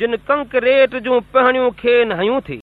जिन कंकरेट जूं पहणियूं खेनि हयूं थी।